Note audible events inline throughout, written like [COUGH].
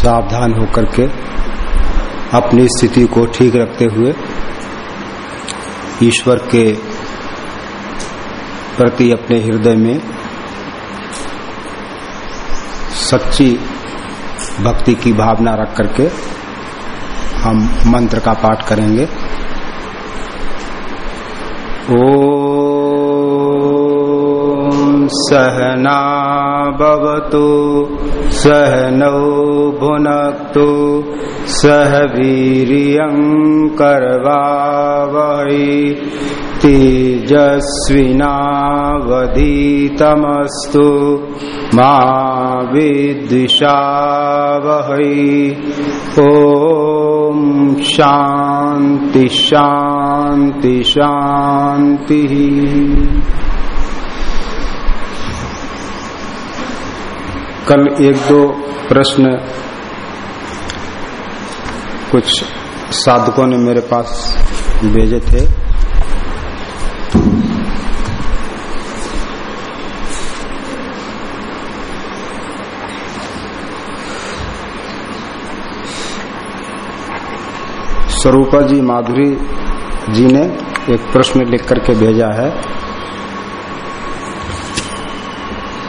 सावधान होकर के अपनी स्थिति को ठीक रखते हुए ईश्वर के प्रति अपने हृदय में सच्ची भक्ति की भावना रख करके हम मंत्र का पाठ करेंगे। ॐ सहनावतु सहनौ भुनक्तु सह वीर्यङ्करवावहै तेजस्विनावधीतमस्तु मा विद्विषावहै। ॐ शान्ति शान्ति शान्तिः। कल एक दो प्रश्न कुछ साधकों ने मेरे पास भेजे थे। स्वरूपा जी माधुरी जी ने एक प्रश्न लिख करके भेजा है।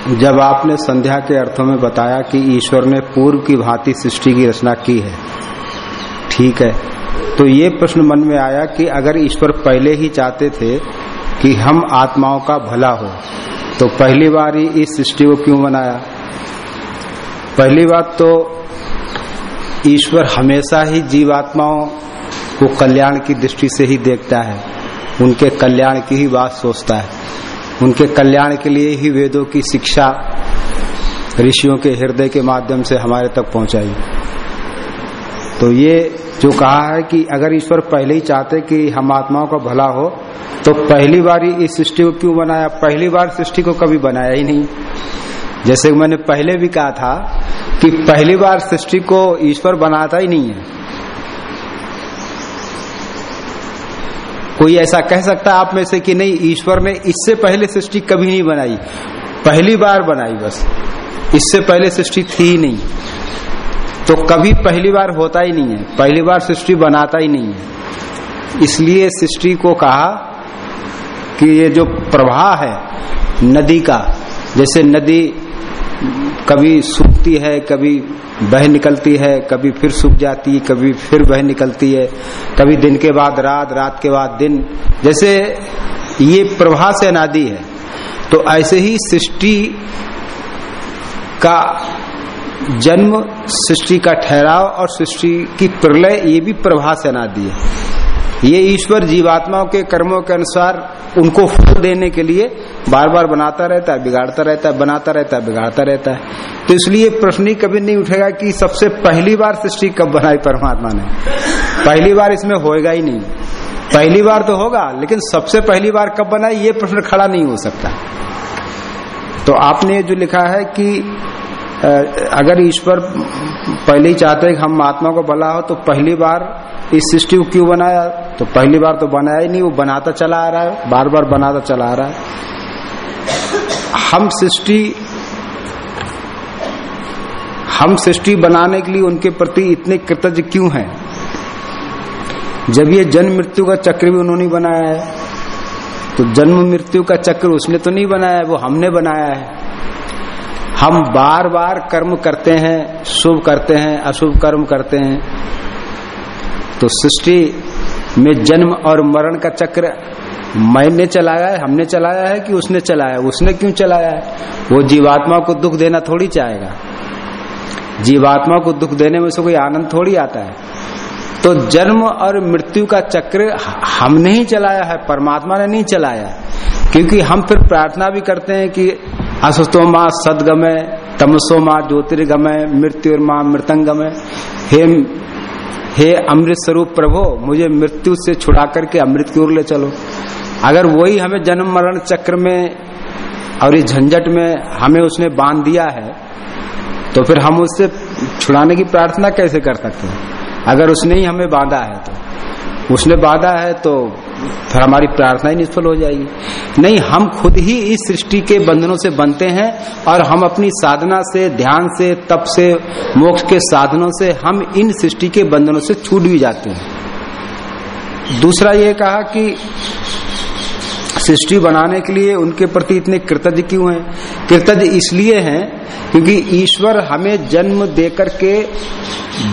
जब आपने संध्या के अर्थों में बताया कि ईश्वर ने पूर्व की भांति सृष्टि की रचना की है, ठीक है तो ये प्रश्न मन में आया कि अगर ईश्वर पहले ही चाहते थे कि हम आत्माओं का भला हो तो पहली बार ही इस सृष्टि को क्यों बनाया? पहली बात तो ईश्वर हमेशा ही जीवात्माओं को कल्याण की दृष्टि से ही देखता है, उनके कल्याण की ही बात सोचता है। उनके कल्याण के लिए ही वेदों की शिक्षा ऋषियों के हृदय के माध्यम से हमारे तक पहुंचाई। तो ये जो कहा है कि अगर ईश्वर पहले ही चाहते कि हम आत्माओं का भला हो तो पहली बार ही इस सृष्टि को क्यों बनाया? पहली बार सृष्टि को कभी बनाया ही नहीं। जैसे मैंने पहले भी कहा था कि पहली बार सृष्टि को ईश्वर बनाता ही नहीं है। कोई ऐसा कह सकता आप में से कि नहीं, ईश्वर ने इससे पहले सृष्टि कभी नहीं बनाई। पहली बार बनाई बस। इससे पहले सृष्टि थी ही नहीं। तो कभी पहली बार होता ही नहीं है। पहली बार सृष्टि बनाता ही नहीं है। इसलिए सृष्टि को कहा कि ये जो प्रवाह है, नदी का, जैसे नदी कभी सूखती है, कभी बह निकलती है, कभी फिर सूख जाती है कभी फिर बह निकलती है। कभी दिन के बाद, रात रात के बाद, दिन। जैसे ये प्रवाह से अनादि है तो ऐसे ही सृष्टि का जन्म, सृष्टि का ठहराव और सृष्टि की प्रलय, ये भी प्रवाह से अनादि है। ये ईश्वर जीवात्माओं के कर्मों के अनुसार उनको फल देने के लिए बार बार बनाता रहता है, बिगाड़ता रहता है, बनाता रहता है, बिगाड़ता रहता है। तो इसलिए प्रश्न ही कभी नहीं उठेगा कि सबसे पहली बार सृष्टि कब बनाई परमात्मा ने। पहली बार इसमें होएगा ही नहीं। पहली बार तो होगा, लेकिन सबसे पहली बार कब बनाई, ये प्रश्न खड़ा नहीं हो सकता। तो आपने जो लिखा है कि अगर ईश्वर पहले ही चाहते हैं कि हम आत्मा को भला हो तो पहली बार इस सृष्टि को क्यों बनाया? तो पहली बार तो बनाया ही नहीं, वो बनाता चला आ रहा है बार बार बनाता चला आ रहा है। हम सृष्टि हम सृष्टि बनाने के लिए उनके प्रति इतने कृतज्ञ क्यों हैं? जब ये जन्म मृत्यु का चक्र भी उन्होंने बनाया है तो जन्म मृत्यु का चक्र उसने तो नहीं बनाया है, वो हमने बनाया है। हम बार बार कर्म करते हैं, शुभ करते हैं, अशुभ कर्म करते हैं। तो सृष्टि में जन्म और मरण का चक्र मैंने चलाया है, हमने चलाया है कि उसने चलाया उसने क्यों चलाया है? वो जीवात्मा को दुख देना थोड़ी चाहेगा। जीवात्मा को दुख देने में से कोई आनंद थोड़ी आता है। तो जन्म और मृत्यु का चक्र हमने ही चलाया है, परमात्मा ने नहीं चलाया। क्योंकि हम फिर प्रार्थना भी करते हैं कि असुतो माँ सदगमय तमसो माँ ज्योतिर्गमय मृत्यु माँ मृतंगमय हे हे अमृत स्वरूप प्रभो, मुझे मृत्यु से छुड़ा करके अमृत की ओर ले चलो। अगर वही हमें जन्म मरण चक्र में और इस झंझट में हमें उसने बाँध दिया है तो फिर हम उससे छुड़ाने की प्रार्थना कैसे कर सकते हैं? अगर उसने ही हमें बांधा है तो। उसने बांधा है तो फिर हमारी प्रार्थना ही निष्फल हो जाएगी। नहीं, हम खुद ही इस सृष्टि के बंधनों से बनते हैं और हम अपनी साधना से, ध्यान से, तप से, मोक्ष के साधनों से हम इन सृष्टि के बंधनों से छूट भी जाते हैं। दूसरा ये कहा कि सृष्टि बनाने के लिए उनके प्रति इतने कृतज्ञ क्यों हैं? कृतज्ञ इसलिए हैं क्योंकि ईश्वर हमें जन्म देकर के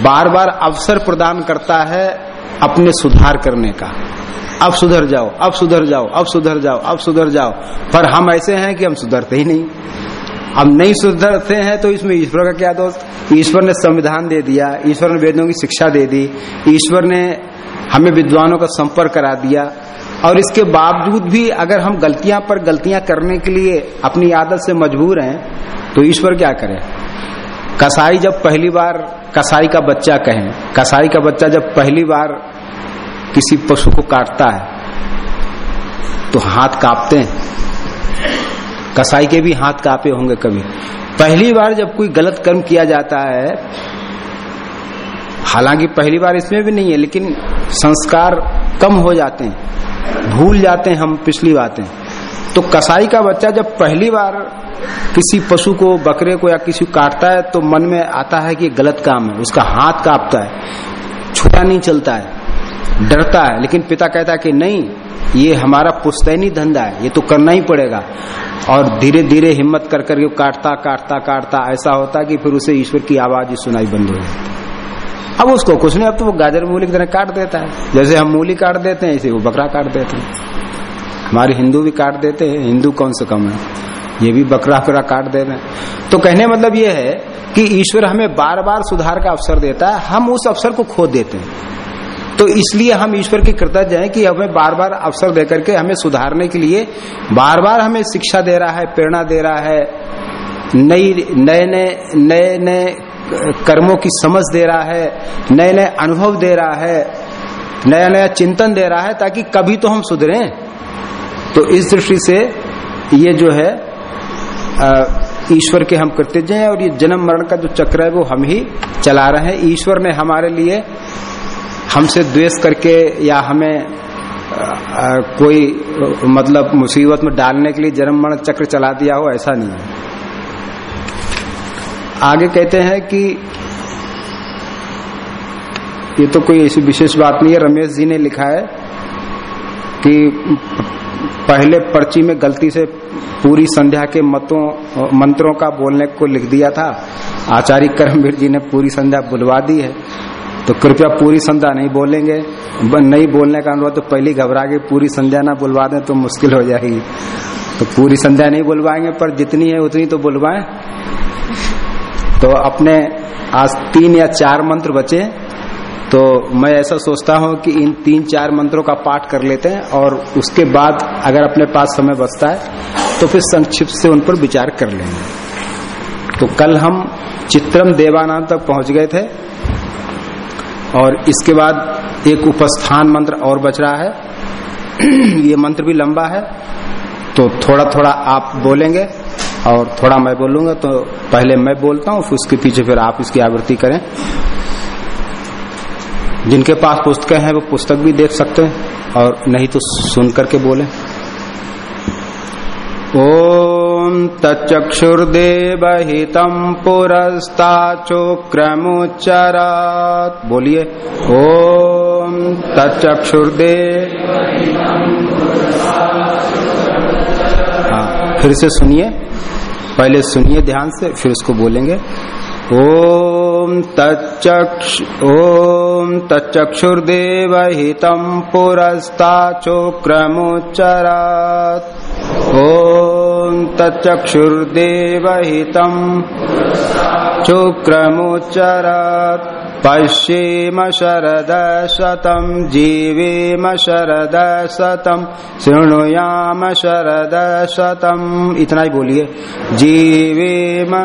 बार बार अवसर प्रदान करता है अपने सुधार करने का। अब सुधर जाओ, अब सुधर जाओ, अब सुधर जाओ, अब सुधर जाओ। पर हम ऐसे हैं कि हम सुधरते ही नहीं। हम नहीं सुधरते हैं तो इसमें ईश्वर का क्या दोस्त ईश्वर ने संविधान दे दिया, ईश्वर ने वेदों की शिक्षा दे दी, ईश्वर ने हमें विद्वानों का संपर्क करा दिया। और इसके बावजूद भी अगर हम गलतियाँ पर गलतियाँ करने के लिए अपनी आदत से मजबूर हैं तो ईश्वर क्या करे? कसाई जब पहली बार कसाई का बच्चा कहें, कसाई का बच्चा जब पहली बार किसी पशु को काटता है तो हाथ कांपते हैं। कसाई के भी हाथ कांपे होंगे कभी। पहली बार जब कोई गलत कर्म किया जाता है, हालाँकि पहली बार इसमें भी नहीं है, लेकिन संस्कार कम हो जाते हैं, भूल जाते हैं हम पिछली बातें। तो कसाई का बच्चा जब पहली बार किसी पशु को, बकरे को या किसी को काटता है तो मन में आता है कि गलत काम है, उसका हाथ कांपता है छुटा नहीं चलता है, डरता है, लेकिन पिता कहता है कि नहीं, ये हमारा पुस्तैनी धंधा है, ये तो करना ही पड़ेगा। और धीरे धीरे हिम्मत कर करके काटता काटता काटता, ऐसा होता कि फिर उसे ईश्वर की आवाज़ ही सुनाई बंद हो जाती अब उसको कुछ नहीं, अब तो वो गाजर मूली की तरह काट देता है। जैसे हम मूली काट देते हैं, ऐसे वो बकरा काट देते हैं। हमारे हिंदू भी काट देते हैं, हिंदू कौन से कम है? ये भी बकरा बकरा काट दे रहे हैं तो कहने मतलब ये है कि ईश्वर हमें बार बार सुधार का अवसर देता है, हम उस अवसर को खो देते हैं। तो इसलिए हम ईश्वर की कृतज्ञ हैं कि हमें बार बार अवसर देकर के हमें सुधारने के लिए बार बार हमें शिक्षा दे रहा है, प्रेरणा दे रहा है, नई नए नए नए नए कर्मों की समझ दे रहा है नए नए अनुभव दे रहा है नया नया चिंतन दे रहा है ताकि कभी तो हम सुधरे। तो इस दृष्टि से ये जो है ईश्वर के हम कृतज्ञ हैं और ये जन्म मरण का जो चक्र है वो हम ही चला रहे हैं। ईश्वर ने हमारे लिए हमसे द्वेष करके या हमें कोई मतलब मुसीबत में डालने के लिए जन्म मरण चक्र चला दिया हो, ऐसा नहीं है। आगे कहते हैं कि ये तो कोई ऐसी विशेष बात नहीं है। रमेश जी ने लिखा है कि पहले पर्ची में गलती से पूरी संध्या के मतों, मंत्रों का बोलने को लिख दिया था। आचार्य करमवीर जी ने पूरी संध्या बुलवा दी है। तो कृपया पूरी संध्या नहीं बोलेंगे। नहीं बोलने का अनुरोध तो पहले घबरा के पूरी संध्या ना बुलवा दें तो मुश्किल हो जाएगी। तो पूरी संध्या नहीं बुलवाएँगे, पर जितनी है उतनी तो बुलवाएँ। तो अपने आज तीन या चार मंत्र बचे। तो मैं ऐसा सोचता हूँ कि इन तीन चार मंत्रों का पाठ कर लेते हैं और उसके बाद अगर अपने पास समय बचता है तो फिर संक्षिप्त से उन पर विचार कर लेंगे। तो कल हम चित्रम देवानाम तक पहुँच गए थे और इसके बाद एक उपस्थान मंत्र और बच रहा है। [CLEARS THROAT] ये मंत्र भी लंबा है तो थोड़ा थोड़ा आप बोलेंगे और थोड़ा मैं बोलूँगा तो पहले मैं बोलता हूँ उसके पीछे फिर आप इसकी आवृत्ति करें। जिनके पास पुस्तकें हैं, वो पुस्तक भी देख सकते हैं और नहीं तो सुन करके बोले। ओम तचक्षुर्देव हितम पुरस्ता चोक्रमुच्चरात बोलिए ओम तचक्षुर्देव हाँ फिर से सुनिए, पहले सुनिए ध्यान से, फिर उसको बोलेंगे। ओम तच्चक्ष ओम तच्चक्षुर्देव हितम पुरस्ता चोक्रमुच्चरात ओम तच्चक्षुर्देव हितम चोक्रमुच्चरात पश्येम शरद शतम जीवेम शरद शतम शृणुयाम शरद शतम इतना ही बोलिए। जीवेम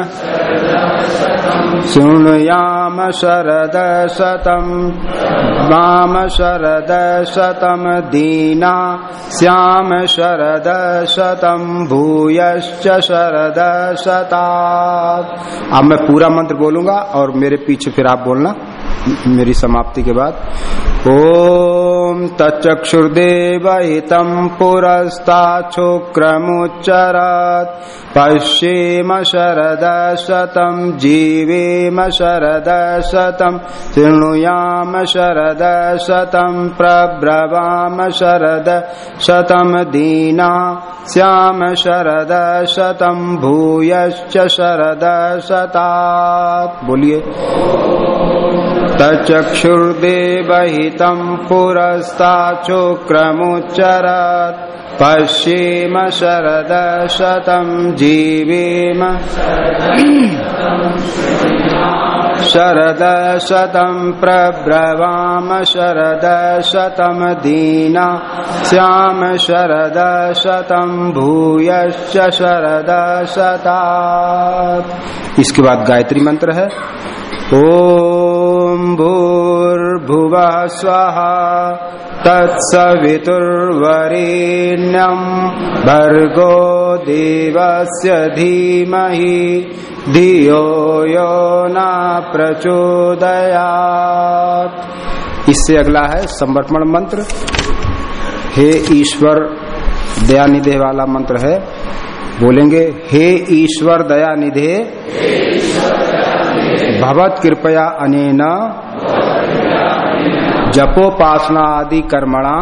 शृणुयाम शरद शतम वाम शरद शतम दीना श्याम शरद शतम भूयश्च शरद शता अब मैं पूरा मंत्र बोलूँगा और मेरे पीछे फिर आप बोलना। मेरी समाप्ति के बाद, ओम ॐ तच्चक्षुर्देवहितं पुरस्ताच्छुक्रमुच्चरत् पश्येम शरदशतं, जीवेम शरदशतं शृणुयाम शरदशतं, प्रब्रवाम शरद शतं दीना श्याम शरदशतं, भूयश्च शरदशतात्। बोलिए। तचक्षुर्देवहितं पुरस्ताच्छुक्रमुच्चरत् पश्येम शरदशतं जीवेम शरद शरदशतं प्रब्रवाम शरदशतं दीना श्याम शरद शरदशतं भूयश्च शरदशतात्। इसके बाद गायत्री मंत्र है। ॐ भूर्भुवः स्वहा तत्सवितुर्वरेण्यम् भर्गो देवस्य धीमहि धियो यो न प्रचोदयात्। इससे अगला है समर्पण मंत्र। हे ईश्वर दया दयानिधे वाला मंत्र है। बोलेंगे, हे ईश्वर दया दयानिधे। भवत कृपया अनेन जपोपासना आदि कर्मणा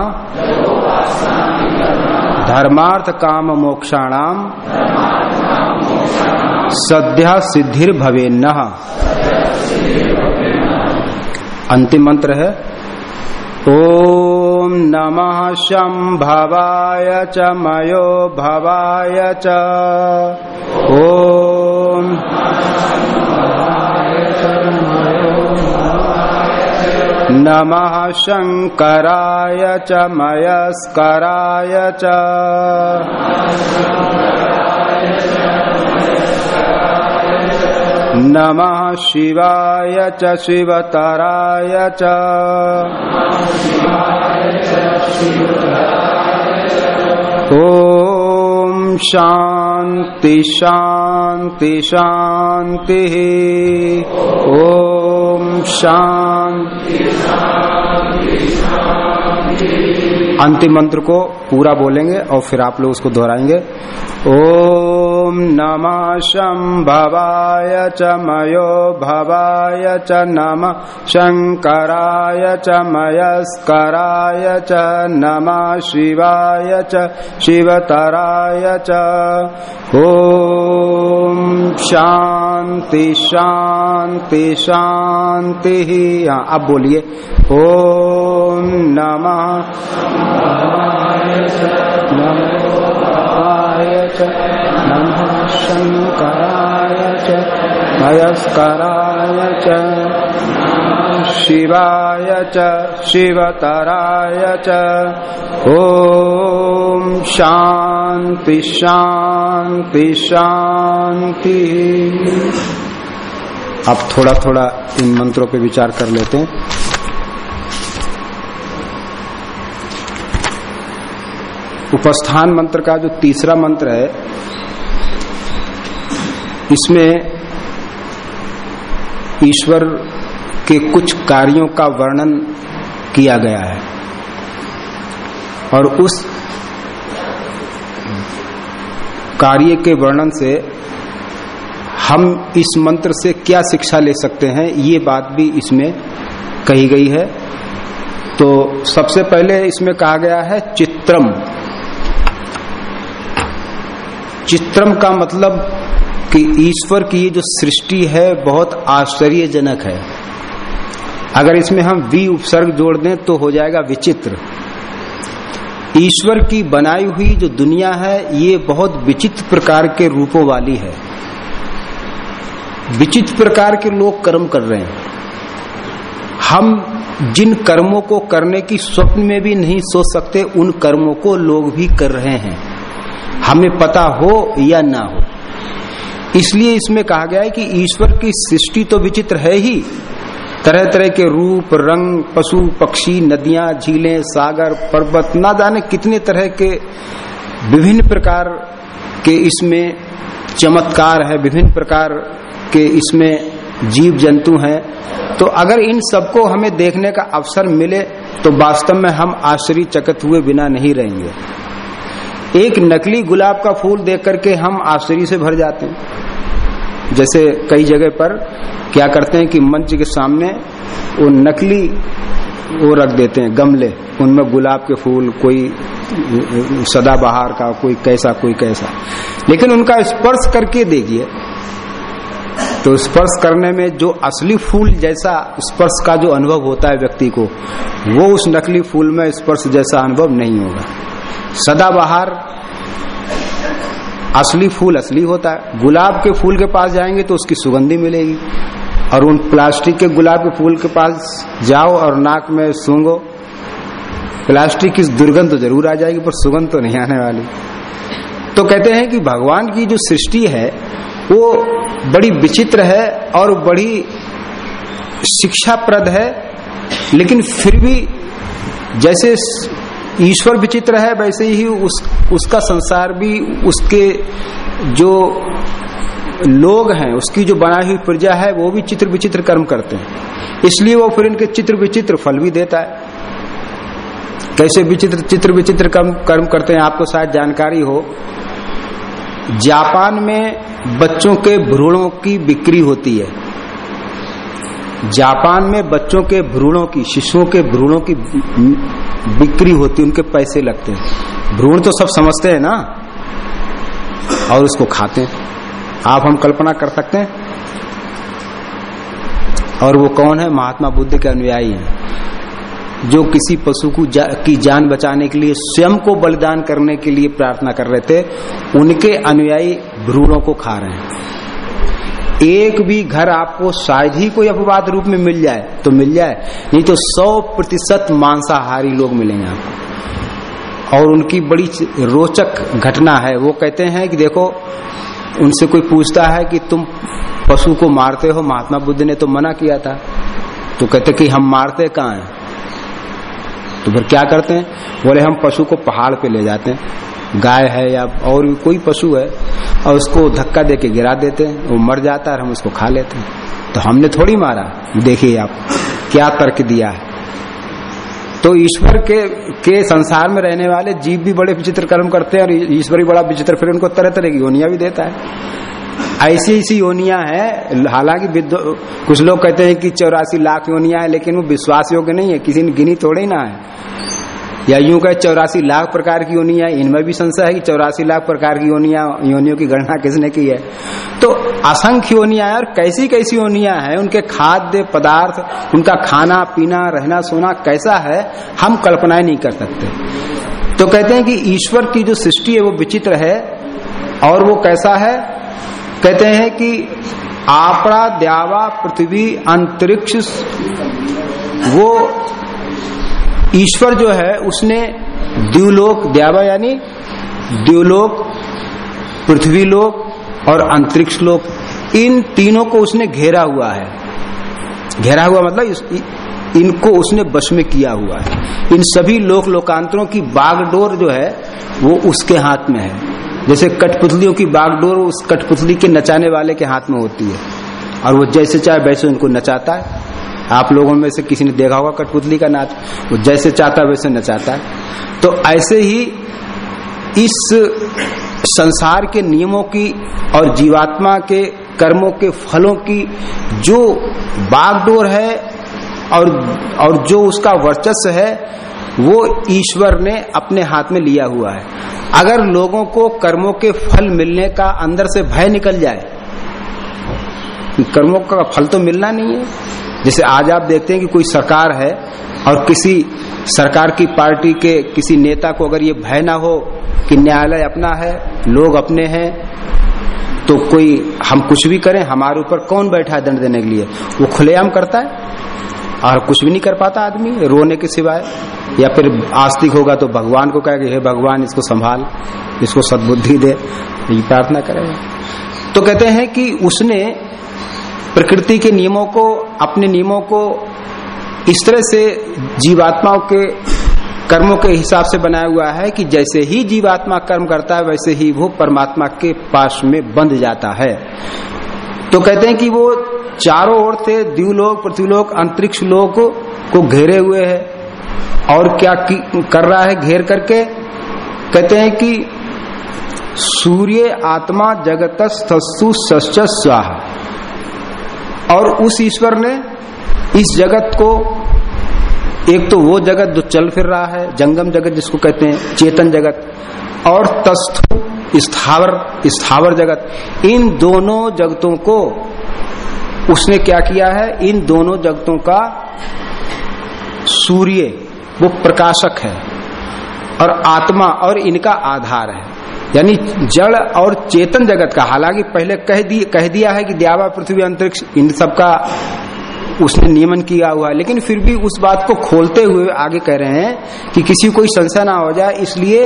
धर्मार्थ काम मोक्षाणाम सद्या सिद्धिर भवेन्न अंतिम मंत्र है, ओम नमः शंभवाय च मयो भवाय च, ओम नमः शङ्कराय च मयस्कराय च नमः शिवाय च शिवतराय च ॐ शान्ति शान्ति ॐ शान्ति अंतिम मंत्र को पूरा बोलेंगे और फिर आप लोग उसको दोहराएँगे। ओम नमः शंभवाय च मयो भवाय च नम शंकराय च मयस्कराय च नमः शिवाय च शिवतराय च। ओम शांति शांति शांति हाँ। अब बोलिए। ओम नमः। नमः शंकराय च मयस्कराय च। शिवाय च, शिवतराय च। ॐ शान्ति शान्ति शान्ति। अब थोड़ा थोड़ा इन मंत्रों पे विचार कर लेते हैं। उपस्थान मंत्र का जो तीसरा मंत्र है, इसमें ईश्वर के कुछ कार्यों का वर्णन किया गया है। और उस कार्य के वर्णन से हम इस मंत्र से क्या शिक्षा ले सकते हैं, ये बात भी इसमें कही गई है। तो सबसे पहले इसमें कहा गया है चित्रम। चित्रम का मतलब कि ईश्वर की ये जो सृष्टि है, बहुत आश्चर्यजनक है। अगर इसमें हम वी उपसर्ग जोड़ दें तो हो जाएगा विचित्र। ईश्वर की बनाई हुई जो दुनिया है, ये बहुत विचित्र प्रकार के रूपों वाली है। विचित्र प्रकार के लोग कर्म कर रहे हैं। हम जिन कर्मों को करने की स्वप्न में भी नहीं सोच सकते, उन कर्मों को लोग भी कर रहे हैं। हमें पता हो या ना हो। इसलिए इसमें कहा गया है कि ईश्वर की सृष्टि तो विचित्र है ही तरह तरह के रूप, रंग, पशु, पक्षी, नदियाँ, झीलें, सागर, पर्वत, ना जाने कितने तरह के विभिन्न प्रकार के इसमें चमत्कार है, विभिन्न प्रकार के इसमें जीव जंतु हैं। तो अगर इन सबको हमें देखने का अवसर मिले तो वास्तव में हम आश्चर्य आश्चर्यचकित हुए बिना नहीं रहेंगे। एक नकली गुलाब का फूल देख करके हम आश्चर्य से भर जाते हैं। जैसे कई जगह पर क्या करते हैं कि मंच के सामने वो नकली वो रख देते हैं, गमले। उनमें गुलाब के फूल, कोई, सदाबहार का, कोई कैसा कोई कैसा। लेकिन उनका स्पर्श करके देखिए तो स्पर्श करने में जो असली फूल जैसा स्पर्श का जो अनुभव होता है व्यक्ति को, वो उस नकली फूल में स्पर्श जैसा अनुभव नहीं होगा। सदाबहार असली फूल असली होता है। गुलाब के फूल के पास जाएँगे तो उसकी सुगंधी मिलेगी। और उन प्लास्टिक के गुलाब के फूल के पास जाओ और नाक में सूंगो प्लास्टिक की दुर्गंध तो ज़रूर आ जाएगी, पर सुगंध तो नहीं आने वाली। तो कहते हैं कि भगवान की जो सृष्टि है, वो बड़ी विचित्र है और बड़ी शिक्षाप्रद है, लेकिन फिर भी जैसे ईश्वर विचित्र है, वैसे ही उस, उसका संसार भी उसके जो लोग हैं, उसकी जो बनाई हुई प्रजा है, वो भी चित्र विचित्र कर्म करते हैं। इसलिए वो फिर इनके चित्र विचित्र फल भी देता है। कैसे विचित्र, चित्र विचित्र कर्म कर्म करते हैं, आपको शायद जानकारी हो। जापान में बच्चों के भ्रूणों की बिक्री होती है। जापान में बच्चों के भ्रूणों की शिशुओं के भ्रूणों की बिक्री होती उनके पैसे लगते हैं। भ्रूण तो सब समझते हैं ना? और उसको खाते हैं। आप हम कल्पना कर सकते हैं? और वो कौन है? महात्मा बुद्ध के अनुयायी हैं। जो किसी पशु को जा, की जान बचाने के लिए स्वयं को बलिदान करने के लिए प्रार्थना कर रहे थे उनके अनुयायी भ्रूणों को खा रहे हैं। एक भी घर आपको शायद ही कोई अपवाद रूप में मिल जाए तो मिल जाए। नहीं तो सौ प्रतिशत मांसाहारी लोग मिलेंगे आपको। और उनकी बड़ी रोचक घटना है। वो कहते हैं कि देखो, उनसे कोई पूछता है कि तुम पशु को मारते हो, महात्मा बुद्ध ने तो मना किया था। तो कहते कि हम मारते कहाँ हैं? तो फिर क्या करते हैं? बोले, हम पशु को पहाड़ पे ले जाते हैं। गाय है या और भी कोई पशु है, और उसको धक्का दे के गिरा देते हैं, वो मर जाता है और हम उसको खा लेते हैं। तो हमने थोड़ी मारा। देखिए आप, क्या तर्क दिया है। तो ईश्वर के के संसार में रहने वाले जीव भी बड़े विचित्र कर्म करते हैं, और ईश्वर भी बड़ा विचित्र, फिर उनको तरह तरह की योनिया भी देता है। ऐसी ऐसी योनिया है, हालाँकि कुछ लोग कहते हैं कि चौरासी लाख योनिया है, लेकिन वो विश्वास योग्य नहीं है, किसी ने गिनी थोड़े ना है। या यूँ कहे, चौरासी लाख प्रकार की योनिया, इनमें भी संशय है कि चौरासी लाख प्रकार की योनिया, योनियों की गणना किसने की है? तो असंख्य योनिया है और कैसी कैसी योनिया है, उनके खाद्य पदार्थ, उनका खाना, पीना, रहना, सोना कैसा है, हम कल्पनाएँ नहीं कर सकते। तो कहते हैं कि ईश्वर की जो सृष्टि है, वो विचित्र है, और वो कैसा है? कहते हैं कि आपड़ा, द्यावा, पृथ्वी, अंतरिक्ष, वो ईश्वर जो है, उसने द्व्यूलोक द्यावा यानी द्व्यूलोक पृथ्वी लोक और अंतरिक्ष लोक, इन तीनों को उसने घेरा हुआ है। घेरा हुआ मतलब इनको उसने बस में किया हुआ है। इन सभी लोक लोकांतरों की बागडोर जो है, वो उसके हाथ में है। जैसे कठपुतलियों की बागडोर उस कठपुतली के नचाने वाले के हाथ में होती है। और वो जैसे चाहे वैसे उनको नचाता है। आप लोगों में से किसी ने देखा होगा कठपुतली का नाच, वो जैसे चाहता वैसे नचाता है। तो ऐसे ही इस संसार के नियमों की और जीवात्मा के कर्मों के फलों की जो बागडोर है और और जो उसका वर्चस्व है, वो ईश्वर ने अपने हाथ में लिया हुआ है। अगर लोगों को कर्मों के फल मिलने का अंदर से भय निकल जाए, कर्मों का फल तो मिलना नहीं है। जैसे आज आप देखते हैं कि कोई सरकार है और किसी सरकार की पार्टी के किसी नेता को अगर ये भय ना हो कि न्यायालय अपना है, लोग अपने हैं तो कोई हम कुछ भी करें, हमारे ऊपर कौन बैठा है दंड देने के लिए? वो खुलेआम करता है और कुछ भी नहीं कर पाता आदमी, रोने के सिवाय। या फिर आस्तिक होगा तो भगवान को कहे हे भगवान, इसको संभाल, इसको सदबुद्धि दे। ये प्रार्थना करेगा तो कहते हैं कि उसने प्रकृति के नियमों को, अपने नियमों को इस तरह से जीवात्माओं के कर्मों के हिसाब से बनाया हुआ है कि जैसे ही जीवात्मा कर्म करता है, वैसे ही वो परमात्मा के पास में बंध जाता है। तो कहते हैं कि वो चारों ओर से द्व्यूलोक पृथ्वीलोक अंतरिक्ष लोक को घेरे हुए है। और क्या कर रहा है घेर करके? कहते हैं कि सूर्य आत्मा सश्च स्वाहा। और उस ईश्वर ने इस जगत को, एक तो वो जगत जो चल फिर रहा है, जंगम जगत जिसको कहते हैं, चेतन जगत, और तस्थु, स्थावर स्थावर जगत, इन दोनों जगतों को उसने क्या किया है? इन दोनों जगतों का सूर्य, वो प्रकाशक है। और आत्मा और इनका आधार है। यानी जड़ और चेतन जगत का, हालाँकि पहले कह दी, कह दिया है कि द्यावा, पृथ्वी, अंतरिक्ष, इन सब का उसने नियमन किया हुआ है, लेकिन फिर भी उस बात को खोलते हुए आगे कह रहे हैं कि किसी कोई संशय ना हो जाए, इसलिए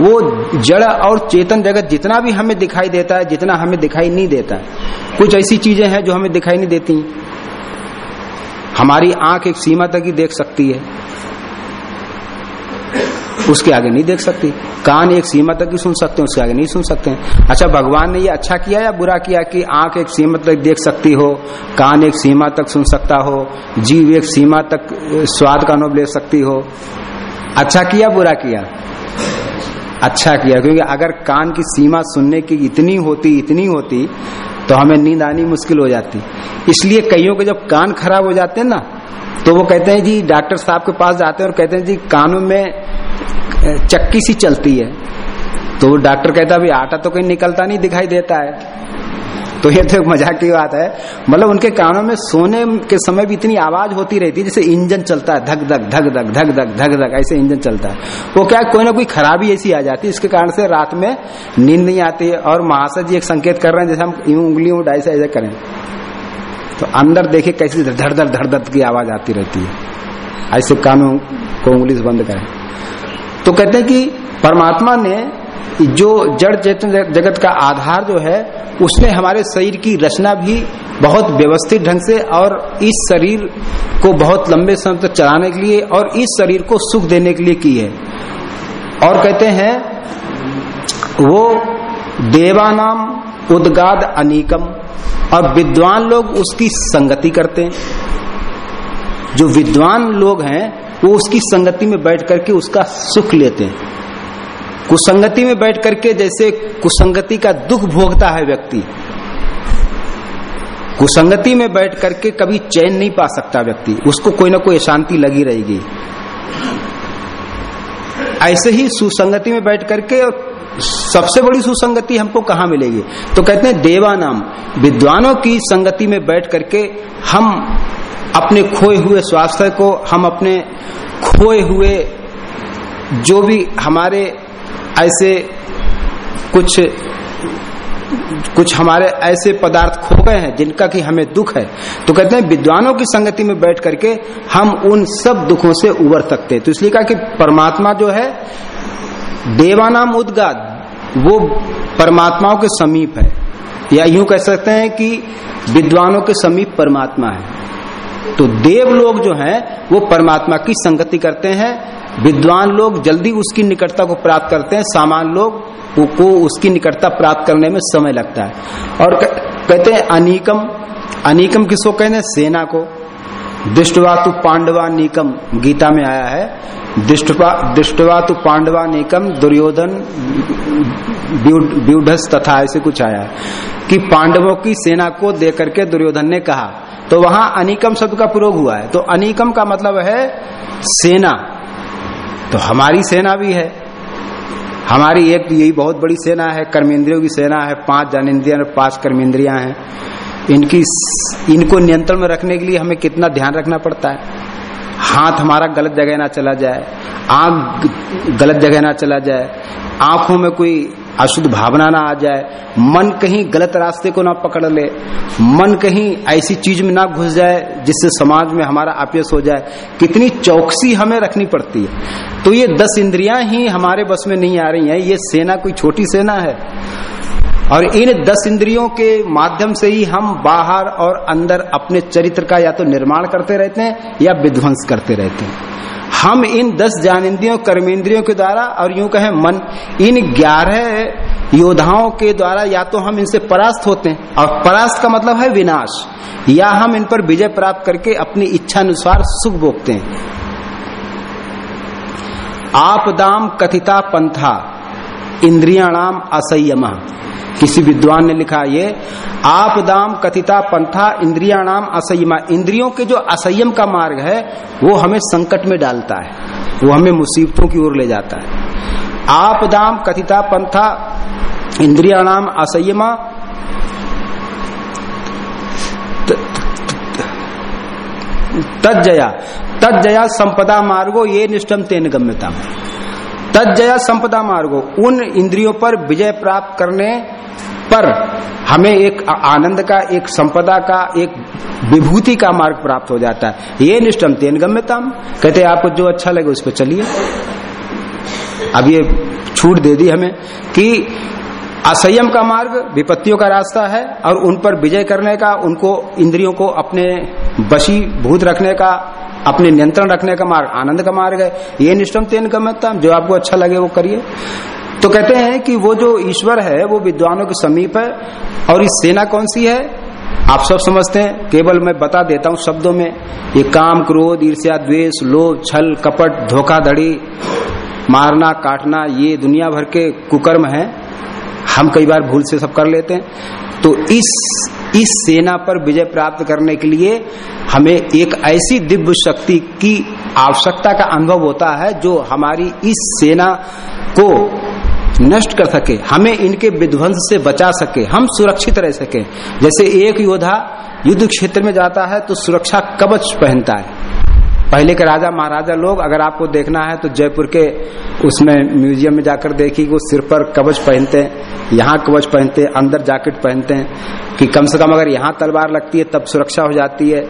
वो जड़ और चेतन जगत जितना भी हमें दिखाई देता है, जितना हमें दिखाई नहीं देता। कुछ ऐसी चीज़ें हैं जो हमें दिखाई नहीं देती। हमारी आँख एक सीमा तक ही देख सकती है। उसके आगे नहीं देख सकती। कान एक सीमा तक ही सुन सकते हैं, उसके आगे नहीं सुन सकते हैं। अच्छा भगवान ने ये अच्छा किया या बुरा किया कि आँख एक सीमा तक देख सकती हो, कान एक सीमा तक सुन सकता हो, जीव एक सीमा तक स्वाद का अनुभव ले सकती हो? अच्छा किया, बुरा किया? अच्छा किया, क्योंकि अगर कान की सीमा सुनने की इतनी होती इतनी होती तो हमें नींद आनी मुश्किल हो जाती। इसलिए कईयों के जब कान खराब हो जाते हैं ना तो वो कहते हैं, जी, डॉक्टर साहब के पास जाते हैं और कहते हैं, जी, कानों में चक्की सी चलती है। तो डॉक्टर कहता है आटा तो कहीं निकलता नहीं, दिखाई देता है। तो ये तो मज़ाक की बात है। मतलब उनके कानों में सोने के समय भी इतनी आवाज़ होती रहती है, जैसे इंजन चलता है धक धक धक धक धक धक धक धक ऐसे इंजन चलता है। वो क्या, कोई ना कोई खराबी ऐसी आ जाती है इसके कारण से रात में नींद नहीं आती है। और महाशय जी एक संकेत कर रहे हैं, जैसे हम यूँ उंगलियों ऐसे ऐसे करें। तो अंदर देखे कैसी धड़ धड़ धड़ धड़ की आवाज़ आती रहती है। ऐसे कानों को उंगली से बंद करें। तो कहते हैं कि परमात्मा ने जो जड़ चेतन जगत का आधार जो है, उसने हमारे शरीर की रचना भी बहुत व्यवस्थित ढंग से और इस शरीर को बहुत लंबे समय तक चलाने के लिए और इस शरीर को सुख देने के लिए की है। और कहते हैं, वो देवानाम उदगाद अनीकम। और विद्वान लोग उसकी संगति करते हैं। जो विद्वान लोग हैं वो उसकी संगति में बैठ करके उसका सुख लेते हैं। कुसंगति में बैठ करके जैसे कुसंगति का दुख भोगता है व्यक्ति, कुसंगति में बैठ करके कभी चैन नहीं पा सकता व्यक्ति, उसको कोई ना कोई शांति लगी रहेगी। ऐसे ही सुसंगति में बैठ करके और सबसे बड़ी सुसंगति हमको कहा मिलेगी? तो कहते हैं देवा नाम। विद्वानों की संगति में बैठ करके हम अपने खोए हुए स्वास्थ्य को, हम अपने खोए हुए जो भी हमारे ऐसे कुछ कुछ हमारे ऐसे पदार्थ खो गए हैं, जिनका कि हमें दुख है। तो कहते हैं, विद्वानों की संगति में बैठ करके हम उन सब दुखों से उबर सकते हैं। तो इसलिए कहा कि परमात्मा जो है, देवानाम उदगाद, वो परमात्माओं के समीप है। या यूँ कह सकते हैं कि विद्वानों के समीप परमात्मा है। तो देव लोग जो हैं, वो परमात्मा की संगति करते हैं, विद्वान लोग जल्दी उसकी निकटता को प्राप्त करते हैं, सामान्य लोग को उसकी निकटता प्राप्त करने में समय लगता है। और कहते हैं अनिकम अनिकम किसको कहते हैं? सेना को। दृष्टवा तु पांडवा निकम गीता में आया है। दृष्टवा तु पांडवा निकम दुर्योधन व्यूढ़ तथा ऐसे कुछ आया है। कि पांडवों की सेना को देख करके दुर्योधन ने कहा तो वहाँ अनिकम शब्द का प्रयोग हुआ है। तो अनिकम का मतलब है सेना। तो हमारी सेना भी है। हमारी एक यही बहुत बड़ी सेना है, कर्मेंद्रियों की सेना है, पाँच जनेन्द्रिया और पाँच कर्मेंद्रिया हैं। इनकी इनको नियंत्रण में रखने के लिए हमें कितना ध्यान रखना पड़ता है। हाथ हमारा गलत जगह ना चला जाए, आँख गलत जगह ना चला जाए, आँखों में कोई अशुद्ध भावना ना आ जाए, मन कहीं गलत रास्ते को ना पकड़ ले, मन कहीं ऐसी चीज़ में ना घुस जाए जिससे समाज में हमारा अपयस हो जाए। कितनी चौकसी हमें रखनी पड़ती है। तो ये दस इंद्रियाँ ही हमारे बस में नहीं आ रही हैं, ये सेना कोई छोटी सेना है। और इन दस इंद्रियों के माध्यम से ही हम बाहर और अंदर अपने चरित्र का या तो निर्माण करते रहते हैं या विध्वंस करते रहते हैं। हम इन दस ज्ञानेन्द्रियों कर्मेंद्रियों के द्वारा, और यूँ कहें मन, इन ग्यारह योद्धाओं के द्वारा या तो हम इनसे परास्त होते हैं। और परास्त का मतलब है विनाश। या हम इन पर विजय प्राप्त करके अपनी इच्छा अनुसार सुख भोगते हैं। आपदाम कथिता पंथा, इंद्रियाणाम असंयम। किसी विद्वान ने लिखा, ये, आपदाम कथिता पंथा इंद्रिया नाम असंयमा। इंद्रियों के जो असयम का मार्ग है, वो हमें संकट में डालता है, वो हमें मुसीबतों की ओर ले जाता है। आपदाम कथिता पंथा इंद्रियाणाम असंयमा। तजया तजया संपदा मार्गो ये निष्ठम तेन गम्यता तजया संपदा मार्गो, उन इंद्रियों पर विजय प्राप्त करने पर हमें एक आनंद का, एक संपदा का, एक विभूति का मार्ग प्राप्त हो जाता है। ये निष्ठम तेन गम्यताम। कहते आपको जो अच्छा लगे उस पर चलिए। अब ये छूट दे दी हमें कि असंयम का मार्ग विपत्तियों का रास्ता है और उन पर विजय करने का, उनको, इंद्रियों को अपने बशी भूत रखने का, अपने नियंत्रण रखने का मार्ग, आनंद का मार्ग है। ये निष्ठम तेन गम्यता जो आपको अच्छा लगे वो करिए। तो कहते हैं कि वो जो ईश्वर है, वो विद्वानों के समीप है, और इस सेना कौन सी है? आप सब समझते हैं, केवल मैं बता देता हूँ शब्दों में। ये काम, क्रोध, ईर्ष्या, द्वेष, लोभ, छल, कपट, धोखाधड़ी, मारना, काटना, ये दुनिया भर के कुकर्म है। हम कई बार भूल से सब कर लेते हैं। तो इस इस सेना पर विजय प्राप्त करने के लिए हमें एक ऐसी दिव्य शक्ति की आवश्यकता का अनुभव होता है, जो हमारी इस सेना को नष्ट कर सके, हमें इनके विध्वंस से बचा सके, हम सुरक्षित रह सके। जैसे एक योद्धा युद्ध क्षेत्र में जाता है तो सुरक्षा कवच पहनता है। पहले के राजा महाराजा लोग, अगर आपको देखना है तो जयपुर के उसमें म्यूज़ियम में जाकर देखिए, वो सिर पर कवच पहनते हैं, यहाँ कवच पहनते हैं, अंदर जैकेट पहनते हैं, कि कम से कम अगर यहाँ तलवार लगती है, तब सुरक्षा हो जाती है।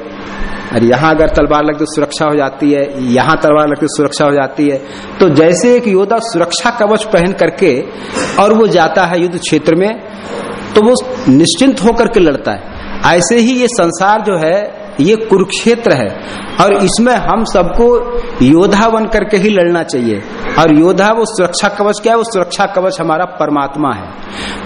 और यहाँ अगर तलवार लगते तो सुरक्षा हो जाती है, यहाँ तलवार लगते तो सुरक्षा हो जाती है। तो जैसे एक योद्धा सुरक्षा कवच पहन करके और वो जाता है युद्ध क्षेत्र में तो वो निश्चिंत होकर के लड़ता है। ऐसे ही ये संसार जो है ये कुरुक्षेत्र है। और इसमें हम सबको योद्धा बन करके ही लड़ना चाहिए। और योद्धा वो सुरक्षा कवच, क्या है? वो सुरक्षा कवच हमारा परमात्मा है।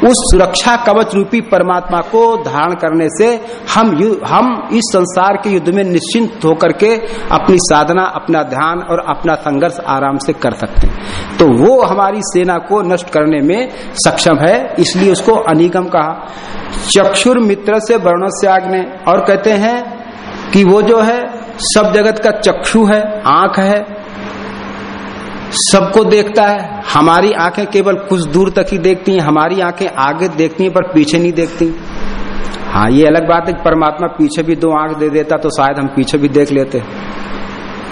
उस सुरक्षा कवच रूपी परमात्मा को धारण करने से हम हम इस संसार के युद्ध में निश्चिंत होकर के अपनी साधना, अपना ध्यान और अपना संघर्ष आराम से कर सकते हैं। तो वो हमारी सेना को नष्ट करने में सक्षम है, इसलिए उसको अनिगम कहा। चक्षुर मित्र से वर्ण से आग्ने, और कहते हैं कि वो जो है, सब जगत का चक्षु है, आँख है, सबको देखता है। हमारी आँखें केवल कुछ दूर तक ही देखती हैं, हमारी आँखें आगे देखती हैं, पर पीछे नहीं देखती। हाँ ये अलग बात है कि परमात्मा पीछे भी दो आँख दे देता तो शायद हम पीछे भी देख लेते।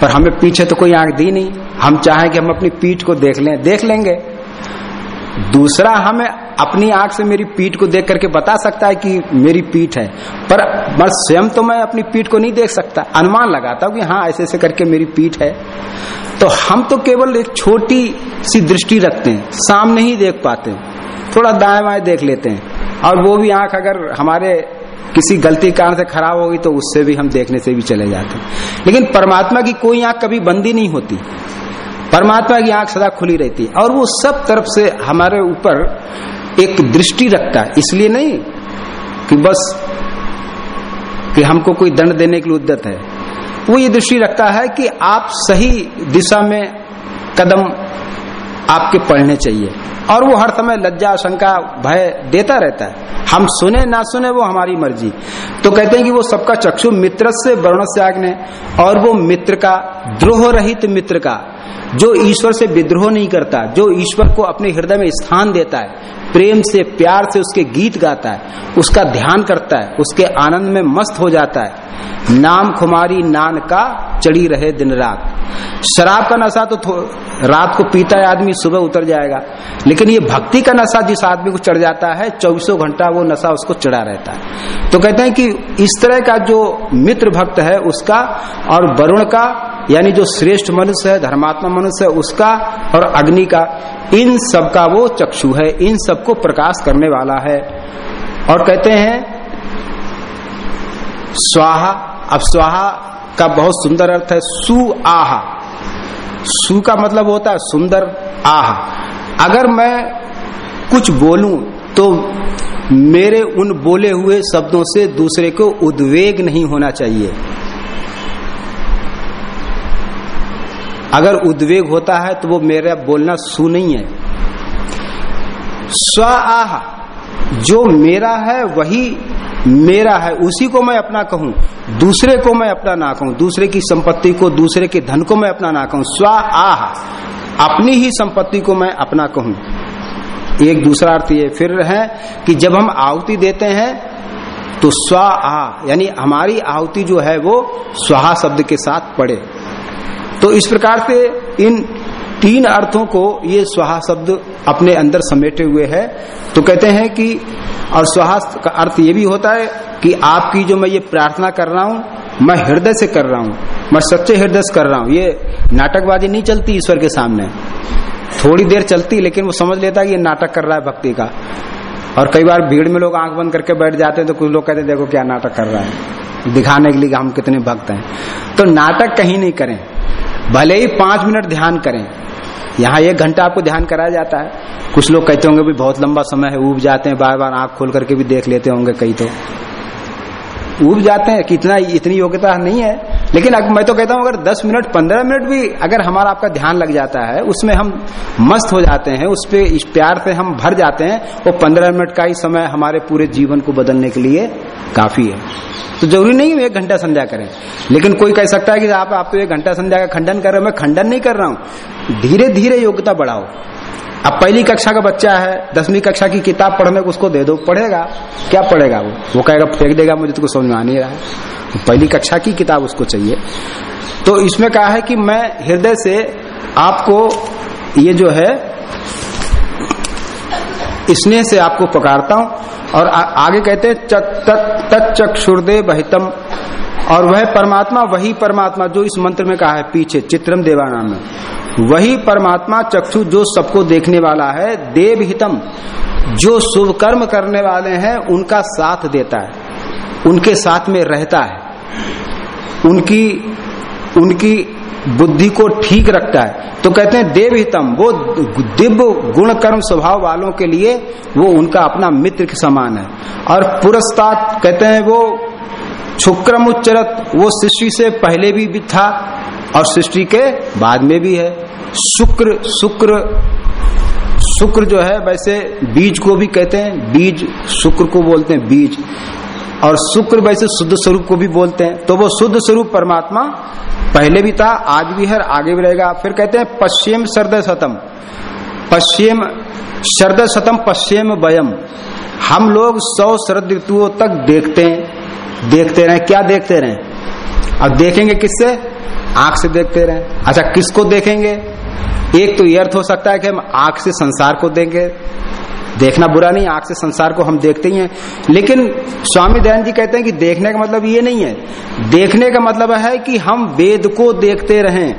पर हमें पीछे तो कोई आँख दी नहीं। हम चाहें कि हम अपनी पीठ को देख लें। देख लेंगे। दूसरा हमें अपनी आँख से मेरी पीठ को देख करके बता सकता है कि मेरी पीठ है। पर बस स्वयं तो मैं अपनी पीठ को नहीं देख सकता। अनुमान लगाता हूँ कि हाँ ऐसे ऐसे करके मेरी पीठ है। तो हम तो केवल एक छोटी सी दृष्टि रखते हैं। सामने ही देख पाते हैं। थोड़ा दाएँ बाएँ देख लेते हैं। और वो भी आँख अगर हमारे किसी गलती कारण से खराब होगी तो उससे भी हम देखने से भी चले जाते हैं। लेकिन परमात्मा की कोई आँख कभी बंदी नहीं होती। परमात्मा की आँख सदा खुली रहती है। और वो सब तरफ़ से हमारे ऊपर एक दृष्टि रखता है। इसलिए नहीं कि बस कि हमको कोई दंड देने के लिए उद्दत है। वो ये दृष्टि रखता है कि आप सही दिशा में कदम आपके पढ़ने चाहिए। और वो हर समय लज्जा, शंका, भय देता रहता है। हम सुने, ना सुने, वो हमारी मर्ज़ी। तो कहते हैं कि वो सबका चक्षु मित्र से वर्ण आग्ने और वो मित्र का द्रोह रहित मित्र का, जो ईश्वर से विद्रोह नहीं करता, जो ईश्वर को अपने हृदय में स्थान देता है प्रेम से, प्यार से उसके गीत गाता है, उसका ध्यान करता है, उसके आनंद में मस्त हो जाता है। नाम खुमारी नान का चढ़ी रहे दिन रात। शराब का नशा तो रात को पीता है आदमी, सुबह उतर जाएगा। लेकिन ये भक्ति का नशा जिस आदमी को चढ़ जाता है, चौबीसों घंटा वो नशा उसको चढ़ा रहता है। तो कहते हैं कि इस तरह का जो मित्र भक्त है उसका और वरुण का यानी जो श्रेष्ठ मनुष्य है, धर्मात्मा मनुष्य है, उसका और अग्नि का, इन सब का वो चक्षु है, इन सबको प्रकाश करने वाला है। और कहते हैं, स्वाहा, अब स्वाहा का बहुत सुंदर अर्थ है, सु आहा। सु का मतलब होता है सुंदर आह। अगर मैं कुछ बोलूँ तो मेरे उन बोले हुए शब्दों से दूसरे को उद्वेग नहीं होना चाहिए। अगर उद्वेग होता है तो वो मेरा बोलना सु नहीं है। स्व आह, जो मेरा है वही मेरा है, उसी को मैं अपना कहूँ। दूसरे को मैं अपना ना कहूँ। दूसरे की संपत्ति को, दूसरे के धन को मैं अपना ना कहूँ। स्व आह, अपनी ही संपत्ति को मैं अपना कहूँ। एक दूसरा अर्थ ये फिर है कि जब हम आहुति देते हैं तो स्व आ यानी हमारी आहुति जो है वो स्वाहा शब्द के साथ पड़े। तो इस प्रकार से इन तीन अर्थों को ये स्वाहा शब्द अपने अंदर समेटे हुए है। तो कहते हैं कि, और स्वाहा का अर्थ ये भी होता है कि आपकी जो मैं ये प्रार्थना कर रहा हूँ, मैं हृदय से कर रहा हूँ, मैं सच्चे हृदय से कर रहा हूँ। ये नाटकबाजी नहीं चलती ईश्वर के सामने। थोड़ी देर चलती, लेकिन वो समझ लेता है कि ये नाटक कर रहा है भक्ति का। और कई बार भीड़ में लोग आँख बंद करके बैठ जाते हैं तो कुछ लोग कहते हैं, देखो क्या नाटक कर रहा है। दिखाने के लिए हम कितने भक्त हैं। तो नाटक कहीं नहीं करें। भले ही पाँच मिनट ध्यान करें, यहाँ एक घंटा आपको ध्यान कराया जाता है। कुछ लोग कहते होंगे भी बहुत लंबा समय है उब जाते हैं बार बार आँख खोल करके भी देख लेते होंगे कई तो। उब जाते हैं कि इतना, इतनी योग्यता नहीं है। लेकिन मैं तो कहता हूँ, अगर 10 मिनट 15 मिनट भी अगर हमारा आपका ध्यान लग जाता है, उसमें हम मस्त हो जाते हैं, उस पर इस प्यार से हम भर जाते हैं, वो 15 मिनट का ही समय हमारे पूरे जीवन को बदलने के लिए काफ़ी है। तो ज़रूरी नहीं है एक घंटा संध्या करें। लेकिन कोई कह सकता है कि आप आप तो एक घंटा संध्या का खंडन कर रहे हो, मैं खंडन नहीं कर रहा हूँ। धीरे धीरे योग्यता बढ़ाओ। अब पहली कक्षा का बच्चा है दसवीं कक्षा की किताब पढ़ने को उसको दे दो पढ़ेगा? क्या पढ़ेगा वो? वो कहेगा फेंक देगा मुझे तो समझ में आ नहीं रहा है। तो पहली कक्षा की किताब उसको चाहिए। तो इसमें कहा है कि मैं हृदय से आपको ये जो है स्नेह से आपको पकारता हूँ और आ, आगे कहते हैं बहितम और वह परमात्मा वही परमात्मा जो इस मंत्र में कहा है पीछे चित्रम देवाना में। वही परमात्मा चक्षु जो सबको देखने वाला है, देव हितम, जो शुभ कर्म करने वाले हैं, उनका साथ देता है, उनके साथ में रहता है, उनकी उनकी बुद्धि को ठीक रखता है। तो कहते हैं देवहितम वो दिव्य गुण कर्म स्वभाव वालों के लिए वो उनका अपना मित्र के समान है। और पुरस्तात कहते हैं, वो शुक्रम उच्चरत वो सृष्टि से पहले भी था और सृष्टि के बाद में भी है। शुक्र शुक्र शुक्र जो है, वैसे बीज को भी कहते हैं, बीज शुक्र को बोलते हैं, बीज। और शुक्र वैसे शुद्ध स्वरूप को भी बोलते हैं। तो वो शुद्ध स्वरूप परमात्मा पहले भी था, आज भी है आगे भी रहेगा। फिर कहते हैं, पश्चिम शरद शतम पश्चिम शरद शतम पश्चिम वयम। हम लोग सौ शरद ऋतुओं तक देखते हैं। देखते रहे। क्या देखते रहे? अब देखेंगे किससे? आँख से देखते रहे। अच्छा किसको देखेंगे? एक तो ये अर्थ हो सकता है कि हम आँख से संसार को देंगे देखना बुरा नहीं, आँख से संसार को हम देखते ही हैं। लेकिन स्वामी दयानंद जी कहते हैं कि देखने का मतलब ये नहीं है। देखने का मतलब है कि हम वेद को देखते रहें,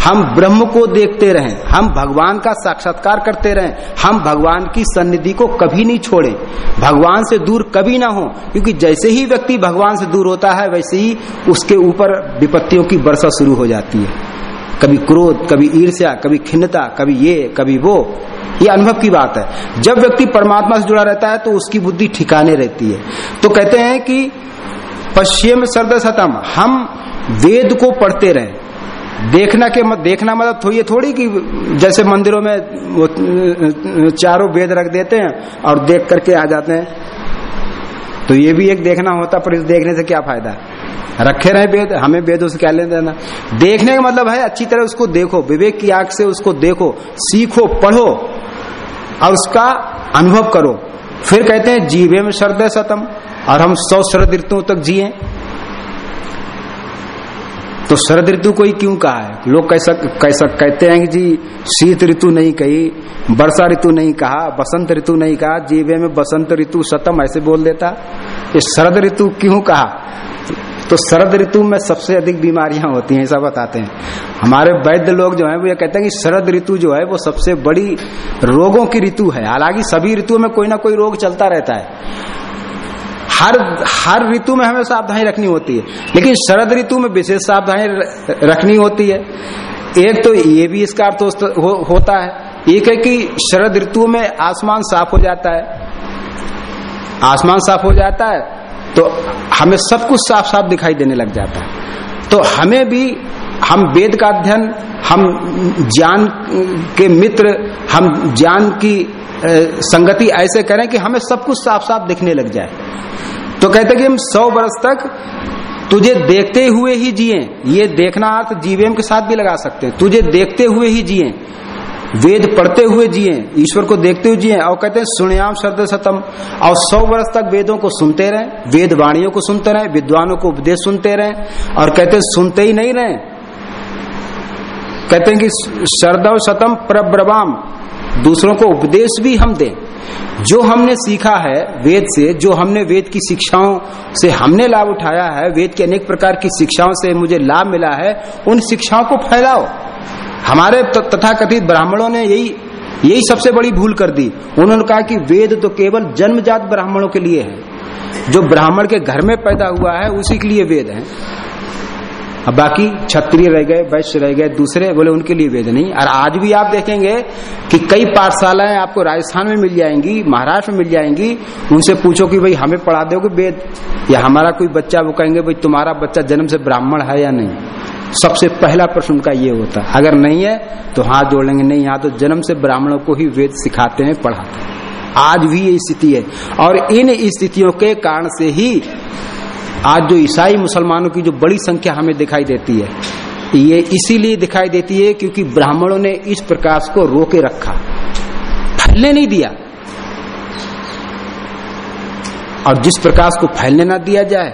हम ब्रह्म को देखते रहें, हम भगवान का साक्षात्कार करते रहें। हम भगवान की सन्निधि को कभी नहीं छोड़ें। भगवान से दूर कभी ना हो, क्योंकि जैसे ही व्यक्ति भगवान से दूर होता है, वैसे ही उसके ऊपर विपत्तियों की वर्षा शुरू हो जाती है। कभी क्रोध कभी ईर्ष्या कभी खिन्नता कभी ये कभी वो ये अनुभव की बात है। जब व्यक्ति परमात्मा से जुड़ा रहता है तो उसकी बुद्धि ठिकाने रहती है। तो कहते हैं कि पश्चिम सर्द सतम हम वेद को पढ़ते रहे। देखना के मत देखना मतलब थो, ये थोड़ी कि जैसे मंदिरों में वो चारों वेद रख देते हैं और देख करके आ जाते हैं। तो ये भी एक देखना होता पर इस देखने से क्या फ़ायदा? रखे रहे वेद हमें वेदों से क्या लेना देना देखने का मतलब है, अच्छी तरह उसको देखो, विवेक की आँख से उसको देखो, सीखो, पढ़ो, और उसका अनुभव करो। फिर कहते हैं, जीवे में शरद सतम, और हम सौ शरद ऋतुओं तक जिए। तो शरद ऋतु को ही क्यों कहा है? लोग कैसा कैसा कहते हैं कि जी, शीत ऋतु नहीं कही, वर्षा ऋतु नहीं कहा, बसंत ऋतु नहीं कहा, जीवे में बसंत ऋतु सतम ऐसे बोल देता। ये शरद ऋतु क्यों कहा? तो शरद ऋतु में सबसे अधिक बीमारियाँ होती हैं, ऐसा बताते हैं। हमारे वैद्य लोग जो हैं, वो ये कहते हैं कि शरद ऋतु जो है, वो सबसे बड़ी रोगों की ऋतु है। हालाँकि सभी ऋतुओं में कोई ना कोई रोग चलता रहता है। हर हर ऋतु में हमें सावधानी रखनी होती है। लेकिन शरद ऋतु में विशेष सावधानी रखनी होती है। एक तो ये भी इसका अर्थ होता है। एक है कि शरद ऋतु में आसमान साफ़ हो जाता है। आसमान साफ़ हो जाता है। तो हमें सब कुछ साफ़ साफ़ दिखाई देने लग जाता है। तो हमें भी, हम वेद का अध्ययन, हम ज्ञान के मित्र, हम ज्ञान की संगति ऐसे करें कि हमें सब कुछ साफ़ साफ़ दिखने लग जाए। तो कहते कि हम सौ वर्ष तक तुझे देखते हुए ही जिए। ये देखना अर्थ जीवेम के साथ भी लगा सकते हैं। तुझे देखते हुए ही जिए। वेद पढ़ते हुए जिए, ईश्वर को देखते हुए जिए, और कहते हैं, सुनयाम शब्द सतम। और सौ वर्ष तक वेदों को सुनते रहे वेद वाणियों को सुनते रहे, विद्वानों को उपदेश सुनते रहे, और कहते हैं, सुनते ही नहीं रहे। कहते हैं कि शरदव शतम प्रब्रवाम, दूसरों को उपदेश भी हम दें। जो हमने सीखा है वेद से, जो हमने वेद की शिक्षाओं से हमने लाभ उठाया है, वेद के अनेक प्रकार की शिक्षाओं से मुझे लाभ मिला है, उन शिक्षाओं को फैलाओ। हमारे तथा कथित ब्राह्मणों ने यही यही सबसे बड़ी भूल कर दी। उन्होंने कहा कि वेद तो केवल जन्मजात ब्राह्मणों के लिए है। जो ब्राह्मण के घर में पैदा हुआ है, उसी के लिए वेद है। अब बाकी क्षत्रिय रह गए, वैश्य रह गए, दूसरे बोले उनके लिए वेद नहीं। और आज भी आप देखेंगे कि कई पाठशालाएँ आपको राजस्थान में मिल जाएँगी, महाराष्ट्र में मिल जाएँगी। उनसे पूछो कि भाई, हमें पढ़ा दोगे वेद। या हमारा कोई बच्चा, वो कहेंगे, भाई, तुम्हारा बच्चा जन्म से ब्राह्मण है या नहीं? सबसे पहला प्रश्न उनका ये होता है, अगर नहीं है तो हाथ जोड़ लेंगे नहीं, यहाँ तो जन्म से ब्राह्मणों को ही वेद सिखाते हैं, पढ़ाते हैं। आज भी ये स्थिति है। और इन स्थितियों के कारण से ही आज जो ईसाई मुसलमानों की जो बड़ी संख्या हमें दिखाई देती है, ये इसीलिए दिखाई देती है क्योंकि ब्राह्मणों ने इस प्रकाश को रोके रखा। फैलने नहीं दिया। और जिस प्रकाश को फैलने ना दिया जाए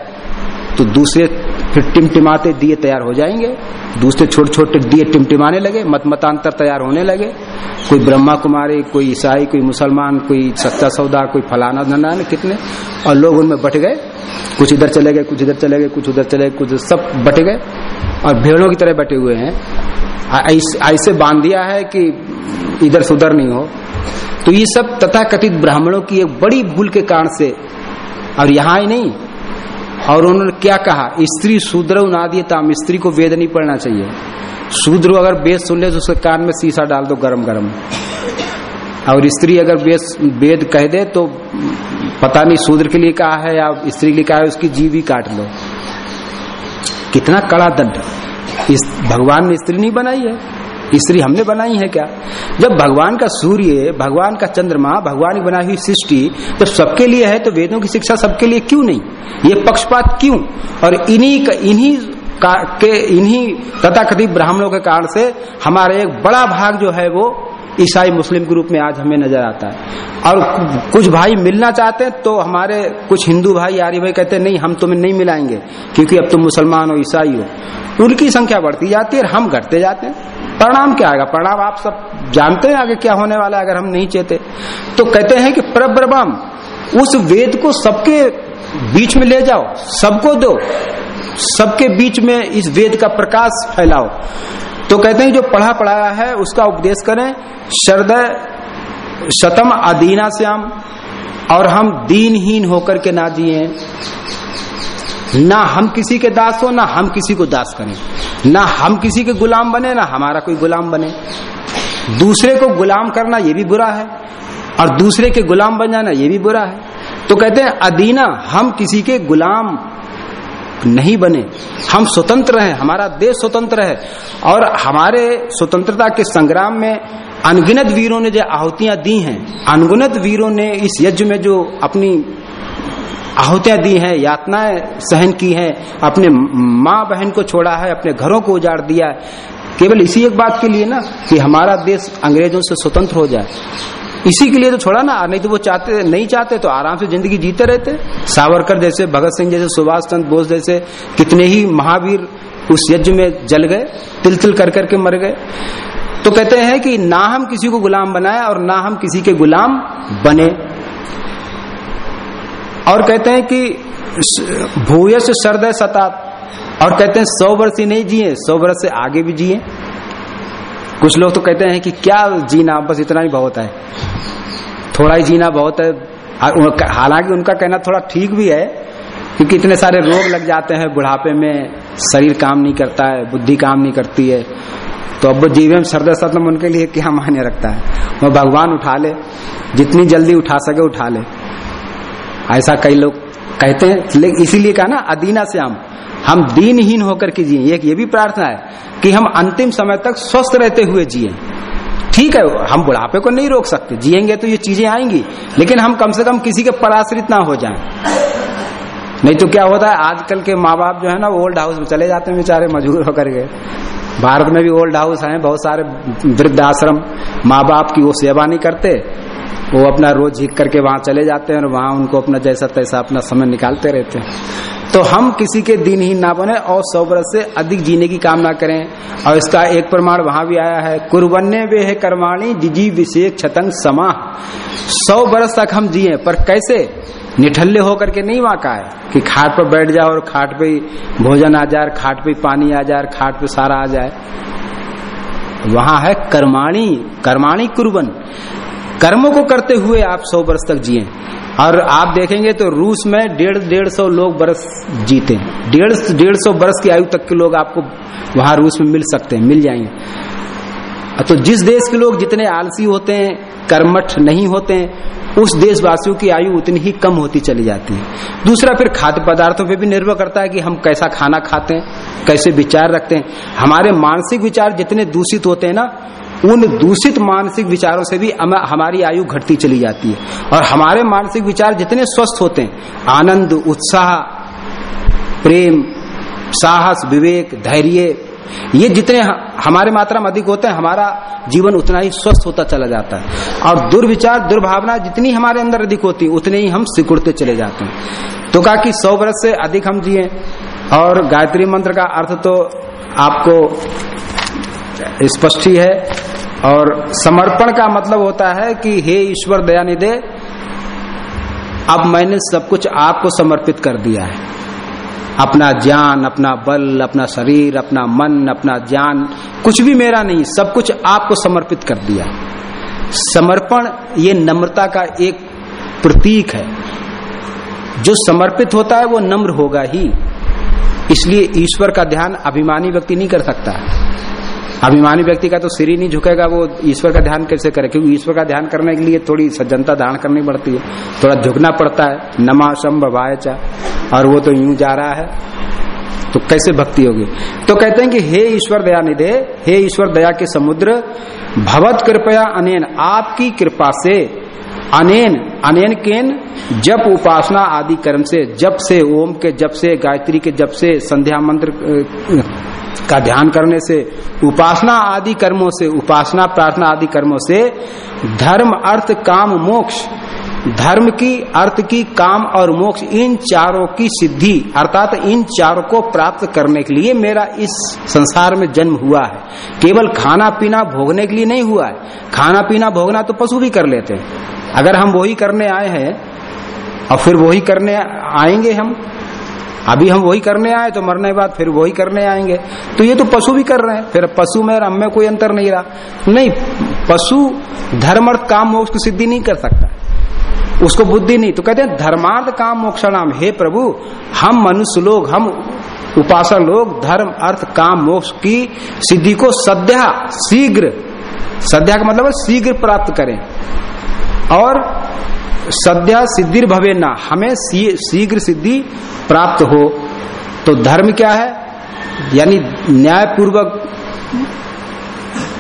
तो दूसरे फिर टिमटिमाते दिए तैयार हो जाएँगे। दूसरे छोटे छोटे दिए टिमटिमाने लगे मत मतांतर तैयार होने लगे। कोई ब्रह्मा कुमारी, कोई ईसाई, कोई मुसलमान, कोई सच्चा सौदा, कोई फलाना धनान कितने। और लोग उनमें बट गए। कुछ इधर चले गए, कुछ इधर चले गए, कुछ उधर चले गए, कुछ सब बट गए। और भेड़ों की तरह बटे हुए हैं। ऐसे बाँध दिया है कि इधर से उधर नहीं हो। तो ये सब तथा कथित ब्राह्मणों की एक बड़ी भूल के कारण से, और यहाँ ही नहीं और उन्होंने क्या कहा? स्त्री शूद्र उनादी ताम स्त्री को वेद नहीं पढ़ना चाहिए। शूद्र अगर वेद सुन ले तो उसके कान में शीशा डाल दो गरम गरम और स्त्री अगर वेद कह दे तो पता नहीं शूद्र के लिए कहा है या स्त्री के लिए कहा है, उसकी जीव ही काट लो। कितना कड़ा दंड। इस भगवान ने स्त्री नहीं बनाई है। स्त्री हमने बनाई है क्या? जब भगवान का सूर्य, भगवान का चंद्रमा, भगवान की बनाई हुई सृष्टि जब सबके लिए है तो वेदों की शिक्षा सबके लिए क्यों नहीं? ये पक्षपात क्यों? और इन्हीं इन्हीं के इन्हीं तथा कथित ब्राह्मणों के कारण से हमारा एक बड़ा भाग जो है वो ईसाई मुस्लिम के रूप में आज हमें नज़र आता है। और कुछ भाई मिलना चाहते हैं तो हमारे कुछ हिंदू भाई, आर्य भाई कहते हैं, नहीं, हम तुम्हें नहीं मिलाएँगे, क्योंकि अब तुम मुसलमान हो, ईसाई हो। उनकी संख्या बढ़ती जाती है और हम घटते जाते हैं। परिणाम क्या आएगा? परिणाम आप सब जानते हैं आगे क्या होने वाला है, अगर हम नहीं चेते। तो कहते हैं कि प्रब्रबाम उस वेद को सबके बीच में ले जाओ, सबको दो, सबके बीच में इस वेद का प्रकाश फैलाओ। तो कहते हैं, जो पढ़ा पढ़ाया है, उसका उपदेश करें शरदय शतम अदीना श्याम, और हम दीनहीन होकर के ना जिए। ना हम किसी के दास हो, ना हम किसी को दास करें। ना हम किसी के गुलाम बने, ना हमारा कोई गुलाम बने। दूसरे को गुलाम करना ये भी बुरा है, और दूसरे के गुलाम बन जाना ये भी बुरा है। तो कहते हैं, अदीना, हम किसी के गुलाम नहीं बने। हम स्वतंत्र हैं, हमारा देश स्वतंत्र है, और हमारे स्वतंत्रता के संग्राम में अनगिनत वीरों ने जो आहुतियाँ दी हैं, अनगिनत वीरों ने इस यज्ञ में जो अपनी आहुतियाँ दी हैं, यातनाएँ सहन की हैं, अपने माँ बहन को छोड़ा है, अपने घरों को उजाड़ दिया है। केवल इसी एक बात के लिए ना कि हमारा देश अंग्रेज़ों से स्वतंत्र हो जाए। इसी के लिए तो छोड़ा ना, नहीं तो वो चाहते, नहीं चाहते तो आराम से ज़िंदगी जीते रहते। सावरकर जैसे, भगत सिंह जैसे, सुभाष चंद्र बोस जैसे, कितने ही महावीर उस यज्ञ में जल गए तिल तिल कर करके मर गए। तो कहते हैं कि ना हम किसी को गुलाम बनाए और ना हम किसी के गुलाम बने। और कहते हैं कि भूय से सर्द सतात। और कहते हैं सौ वर्ष ही नहीं जिए, सौ वर्ष से आगे भी जिए। कुछ लोग तो कहते हैं कि क्या जीना, बस इतना ही बहुत है। थोड़ा ही जीना बहुत है। हालाँकि उनका कहना थोड़ा ठीक भी है, क्योंकि इतने सारे रोग लग जाते हैं, बुढ़ापे में शरीर काम नहीं करता है, बुद्धि काम नहीं करती है। तो अब जीवन सर्द सतम उनके लिए क्या मान्य रखता है? वो भगवान उठा ले, जितनी जल्दी उठा सके उठा ले। ऐसा कई लोग कहते हैं, लेकिन इसीलिए कहा ना, अदीना से हम हम दीनहीन होकर के जिए। एक ये भी प्रार्थना है कि हम अंतिम समय तक स्वस्थ रहते हुए जिए। ठीक है, हम बुढ़ापे को नहीं रोक सकते। जिएँगे तो ये चीज़ें आएँगी, लेकिन हम कम से कम किसी के पराश्रित ना हो जाएँ। नहीं तो क्या होता है, आजकल के माँ बाप जो है ना ओल्ड हाउस में चले जाते हैं बेचारे, मजबूर होकर के। भारत में भी ओल्ड हाउस हैं, बहुत सारे वृद्ध आश्रम माँ बाप की वो सेवा नहीं करते। वो अपना रोज झिक करके वहाँ चले जाते हैं और वहाँ उनको अपना जैसा तैसा अपना समय निकालते रहते हैं। तो हम किसी के दिन ही ना बने और सौ वर्ष से अधिक जीने की कामना करें। और इसका एक प्रमाण वहाँ भी आया है। कुरबन्ने वे है कर्माणी, जिजी विशेष छतंग समा। सौ वर्ष तक हम जिए, पर कैसे? निठल्ले होकर के नहीं वहाँ का है कि खाट पर बैठ जाओ और खाट पे भोजन आ जाए खाट पे पानी आ जाए खाट पे सारा आ जाए। वहाँ है कर्माणी कर्माणी कुर्बन। कर्मों को करते हुए आप सौ वर्ष तक जिए। और आप देखेंगे तो रूस में डेढ़ डेढ़ सौ लोग बरस जीते। डेढ़ डेढ़ सौ बरस की आयु तक के लोग आपको वहाँ रूस में मिल सकते हैं, मिल जाएँगे। तो जिस देश के लोग जितने आलसी होते हैं, कर्मठ नहीं होते हैं, उस देशवासियों की आयु उतनी ही कम होती चली जाती है। दूसरा फिर खाद्य पदार्थों पे भी निर्भर करता है कि हम कैसा खाना खाते हैं, कैसे विचार रखते हैं। हमारे मानसिक विचार जितने दूषित होते हैं ना उन दूषित मानसिक विचारों से भी हमारी आयु घटती चली जाती है। और हमारे मानसिक विचार जितने स्वस्थ होते हैं, आनंद, उत्साह, प्रेम, साहस, विवेक, धैर्य, ये जितने हमारे मात्रा में अधिक होते हैं, हमारा जीवन उतना ही स्वस्थ होता चला जाता है। और दुर्विचार, दुर्भावना जितनी हमारे अंदर अधिक होती है, उतने ही हम सिकुड़ते चले जाते हैं। तो कहा कि सौ वर्ष से अधिक हम जिए। और गायत्री मंत्र का अर्थ तो आपको स्पष्ट ही है। और समर्पण का मतलब होता है कि हे ईश्वर, दयानिधे, अब मैंने सब कुछ आपको समर्पित कर दिया है। अपना ज्ञान, अपना बल, अपना शरीर, अपना मन, अपना ज्ञान, कुछ भी मेरा नहीं, सब कुछ आपको समर्पित कर दिया। समर्पण ये नम्रता का एक प्रतीक है। जो समर्पित होता है, वो नम्र होगा ही। इसलिए ईश्वर का ध्यान अभिमानी व्यक्ति नहीं कर सकता। अभिमानी व्यक्ति का तो सिर ही नहीं झुकेगा, वो ईश्वर का ध्यान कैसे करे? क्योंकि ईश्वर का ध्यान करने के लिए थोड़ी सज्जनता धारण करनी पड़ती है। थोड़ा झुकना पड़ता है। नमा संभवाय और वो तो यूँ जा रहा है। तो कैसे भक्ति होगी? तो कहते हैं कि हे ईश्वर दया निधे हे ईश्वर दया के समुद्र, भवत कृपया अनेन आपकी कृपा से अनेन अनेन केन? जब उपासना आदि कर्म से जब से ओम के जब से गायत्री के जब से संध्या मंत्र का ध्यान करने से, उपासना आदि कर्मों से, उपासना प्रार्थना आदि कर्मों से, धर्म, अर्थ, काम, मोक्ष, धर्म की, अर्थ की, काम और मोक्ष, इन चारों की सिद्धि, अर्थात इन चारों को प्राप्त करने के लिए मेरा इस संसार में जन्म हुआ है। केवल खाना पीना भोगने के लिए नहीं हुआ है। खाना पीना भोगना तो पशु भी कर लेते हैं। अगर हम वही करने आए हैं और फिर वही करने आएँगे हम। अभी हम वही करने आए तो मरने के बाद फिर वही करने आएँगे। तो ये तो पशु भी कर रहे हैं। फिर पशु में और हम में कोई अंतर नहीं रहा। नहीं, पशु धर्म अर्थ काम मोक्ष की सिद्धि नहीं कर सकता। उसको बुद्धि नहीं। तो कहते हैं, धर्मार्थ काम मोक्ष नाम हे प्रभु, हम मनुष्य लोग, हम उपासक लोग, धर्म, अर्थ, काम, मोक्ष की सिद्धि को सद्या, शीघ्र, सद्या का मतलब शीघ्र प्राप्त करें। और सद्या भवे ना हमें शीघ्र सिद्धि प्राप्त हो। तो धर्म क्या है? यानी न्यायपूर्वक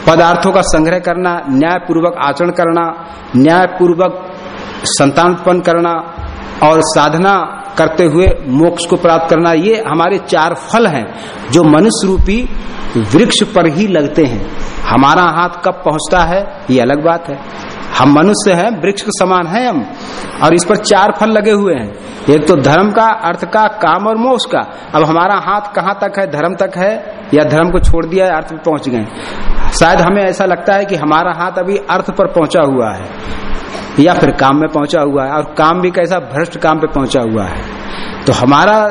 पदार्थों का संग्रह करना, न्यायपूर्वक आचरण करना, न्यायपूर्वक संतान उत्पन्न करना और साधना करते हुए मोक्ष को प्राप्त करना, ये हमारे चार फल हैं, जो मनुष्य रूपी वृक्ष पर ही लगते हैं। हमारा हाथ कब पहुँचता है, ये अलग बात है। हम मनुष्य हैं, वृक्ष के समान हैं हम, और इस पर चार फल लगे हुए हैं। एक तो धर्म का अर्थ का, काम और मोक्ष का। अब हमारा हाथ कहाँ तक है, धर्म तक है, या धर्म को छोड़ दिया, अर्थ पे पहुँच गए? शायद हमें ऐसा लगता है कि हमारा हाथ अभी अर्थ पर पहुँचा हुआ है, या फिर काम में पहुँचा हुआ है, और काम भी कैसा भ्रष्ट काम पे पहुँचा हुआ है। तो हमारा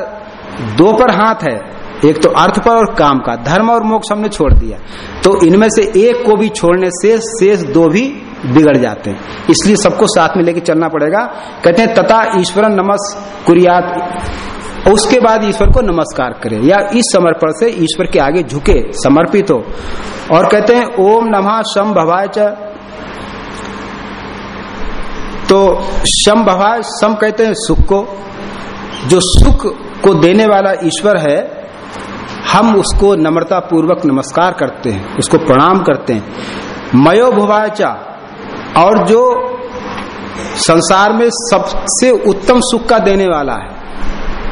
दो पर हाथ है, एक तो अर्थ पर और काम का। धर्म और मोक्ष हमने छोड़ दिया। तो इनमें से एक को भी छोड़ने से शेष दो भी बिगड़ जाते हैं। इसलिए सबको साथ में लेके चलना पड़ेगा। कहते हैं, तथा ईश्वर नमस कुरियात। उसके बाद ईश्वर को नमस्कार करे। या इस समर्पण से ईश्वर के आगे झुके, समर्पित हो। और कहते हैं, ओम नमः शम भवाय तो शम भवाय सम कहते हैं सुख को। जो सुख को देने वाला ईश्वर है, हम उसको नम्रता पूर्वक नमस्कार करते हैं, उसको प्रणाम करते हैं। मयो भुवाय चा। और जो संसार में सबसे उत्तम सुख का देने वाला है,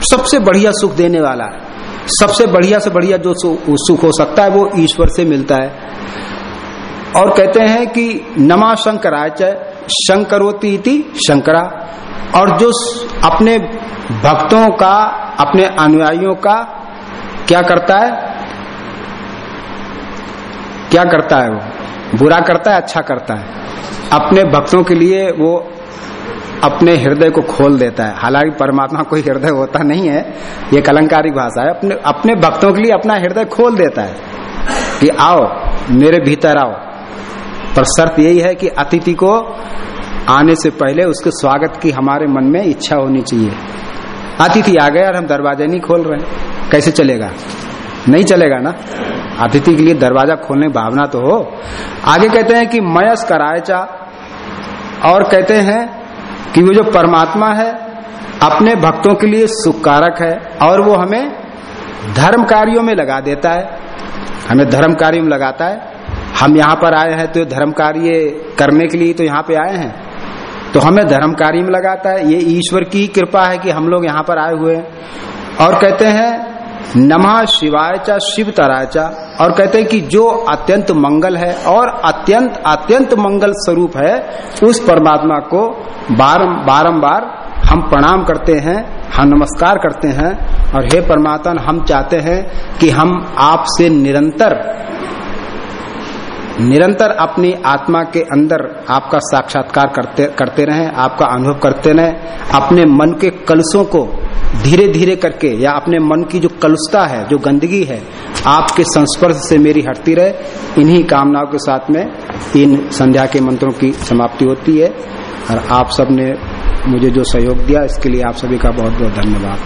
सबसे बढ़िया सुख देने वाला है, सबसे बढ़िया से बढ़िया जो सुख हो सकता है वो ईश्वर से मिलता है। और कहते हैं कि नमा शंकराय शंकरोती इति शंकरा। और जो अपने भक्तों का, अपने अनुयायियों का क्या करता है? क्या करता है वो? बुरा करता है अच्छा करता है। अपने भक्तों के लिए वो अपने हृदय को खोल देता है। हालाँकि परमात्मा कोई हृदय होता नहीं है, ये कलंकारिक भाषा है। अपने अपने भक्तों के लिए अपना हृदय खोल देता है कि आओ, मेरे भीतर आओ। पर शर्त यही है कि अतिथि को आने से पहले उसके स्वागत की हमारे मन में इच्छा होनी चाहिए। अतिथि आ गया और हम दरवाजे नहीं खोल रहे कैसे चलेगा? नहीं चलेगा ना? अतिथि के लिए दरवाज़ा खोलने भावना तो हो। आगे कहते हैं कि मयस करायचा। और कहते हैं कि वो जो परमात्मा है, अपने भक्तों के लिए सुखकारक है और वो हमें धर्म कार्यों में लगा देता है। हमें धर्म कार्य में लगाता है। हम यहाँ पर आए हैं तो धर्म कार्य करने के लिए तो यहाँ पे आए हैं। तो हमें धर्म कार्य में लगाता है। ये ईश्वर की कृपा है कि हम लोग यहाँ पर आए हुए हैं। और कहते हैं नमा शिवाय चा, शिव तराचा और कहते हैं कि जो अत्यंत मंगल है और अत्यंत अत्यंत मंगल स्वरूप है, उस परमात्मा को बारम्बार हम प्रणाम करते हैं, हम नमस्कार करते हैं, और हे परमात्मा, हम चाहते हैं कि हम आपसे निरंतर निरंतर अपनी आत्मा के अंदर आपका साक्षात्कार करते करते रहें, आपका अनुभव करते रहें, अपने मन के कलशों को धीरे धीरे करके या अपने मन की जो कलुषता है, जो गंदगी है, आपके संस्पर्श से मेरी हटती रहे। इन्हीं कामनाओं के साथ में इन संध्या के मंत्रों की समाप्ति होती है। और आप सबने मुझे जो सहयोग दिया, इसके लिए आप सभी का बहुत बहुत धन्यवाद।